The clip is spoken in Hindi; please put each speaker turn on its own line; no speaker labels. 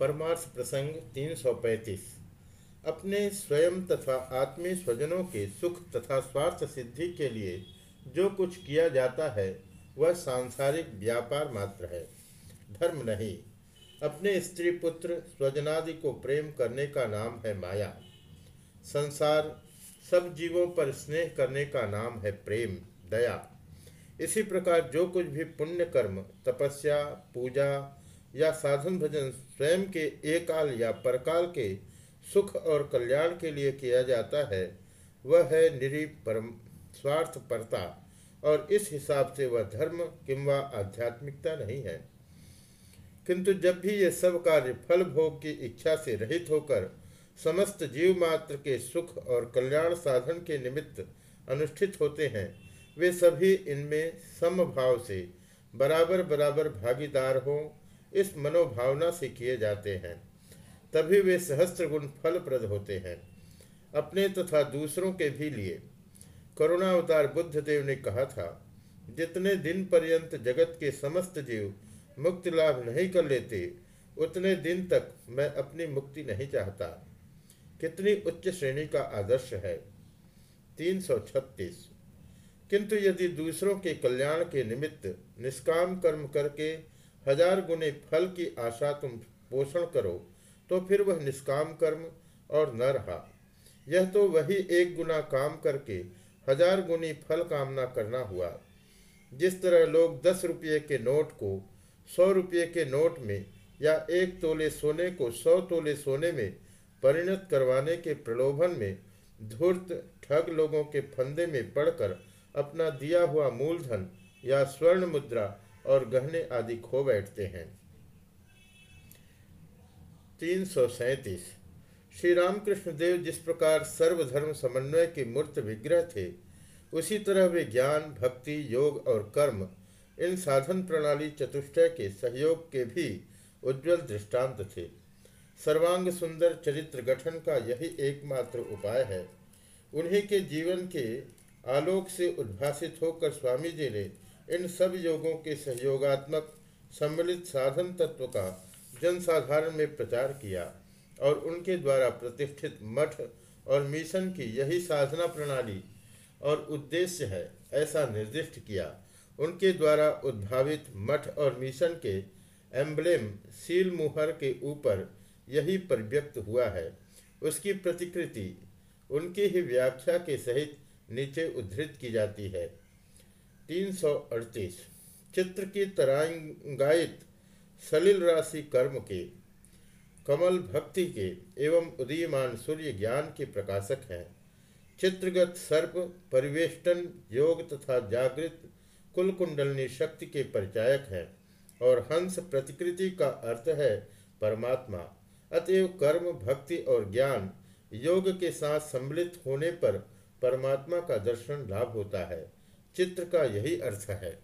परमार्थ प्रसंग 335 अपने स्वयं तथा आत्मीय स्वजनों के सुख तथा स्वार्थ सिद्धि के लिए जो कुछ किया जाता है, वह सांसारिक व्यापार मात्र है। धर्म नहीं। अपने स्त्री पुत्र स्वजनादि को प्रेम करने का नाम है माया। संसार सब जीवों पर स्नेह करने का नाम है प्रेम, दया। इसी प्रकार जो कुछ भी पुण्य कर्म, तपस्या, पूजा या साधन भजन स्वयं के एकाल या परकाल के सुख और कल्याण के लिए किया जाता है, वह है निरी परम स्वार्थ परता और इस हिसाब से वह धर्म किंवा आध्यात्मिकता नहीं है। किंतु जब भी ये सब कार्य फल भोग की इच्छा से रहित होकर समस्त जीव मात्र के सुख और कल्याण साधन के निमित्त अनुष्ठित होते हैं, वे सभी इनमें समभाव से बराबर बराबर भागीदार हों इस मनोभावना से किए जाते हैं। तभी वे सहस्त्र गुण फलप्रद होते हैं। अपने तथा दूसरों के भी लिए। करुणा अवतार बुद्ध देव ने कहा था, जितने दिन पर्यंत जगत के समस्त जीव मुक्ति लाभ नहीं कर लेते, उतने दिन तक मैं अपनी मुक्ति नहीं चाहता। कितनी उच्च श्रेणी का आदर्श है। तीन सौ छत्तीस। किंतु यदि दूसरों के कल्याण के निमित्त निष्काम कर्म करके हज़ार गुने फल की आशा तुम पोषण करो तो फिर वह निष्काम कर्म और न रहा। यह तो वही एक गुना काम करके हज़ार गुनी फल कामना करना हुआ। जिस तरह लोग दस रुपये के नोट को सौ रुपये के नोट में या एक तोले सोने को सौ तोले सोने में परिणत करवाने के प्रलोभन में धूर्त, ठग लोगों के फंदे में पड़कर अपना दिया हुआ मूलधन या स्वर्ण मुद्रा और गहने आदि खो बैठते हैं। तीन सौ सैतीस। श्री रामकृष्ण देव जिस प्रकार सर्वधर्म समन्वय के मूर्त विग्रह थे, उसी तरह वे ज्ञान, भक्ति, योग और कर्म, इन साधन प्रणाली चतुष्टय के सहयोग के भी उज्जवल दृष्टांत थे। सर्वांग सुंदर चरित्र गठन का यही एकमात्र उपाय है। उन्हीं के जीवन के आलोक से उद्भासित होकर स्वामी जी ने इन सब योगों के सहयोगात्मक सम्मिलित साधन तत्व का जनसाधारण में प्रचार किया और उनके द्वारा प्रतिष्ठित मठ और मिशन की यही साधना प्रणाली और उद्देश्य है, ऐसा निर्दिष्ट किया। उनके द्वारा उद्भावित मठ और मिशन के एम्बलेम सील मुहर के ऊपर यही परिव्यक्त हुआ है। उसकी प्रतिकृति उनकी ही व्याख्या के सहित नीचे उद्धृत की जाती है। तीन सौ अड़तीस। चित्र की तरांगायित सलिल राशि कर्म के, कमल भक्ति के एवं उदीयमान सूर्य ज्ञान के प्रकाशक हैं। चित्रगत सर्प, परिवेष्टन, योग तथा जागृत कुल कुंडलनी शक्ति के परिचायक हैं और हंस प्रतिकृति का अर्थ है परमात्मा। अतएव कर्म, भक्ति और ज्ञान योग के साथ सम्मिलित होने पर परमात्मा का दर्शन लाभ होता है। चित्र का यही अर्थ है।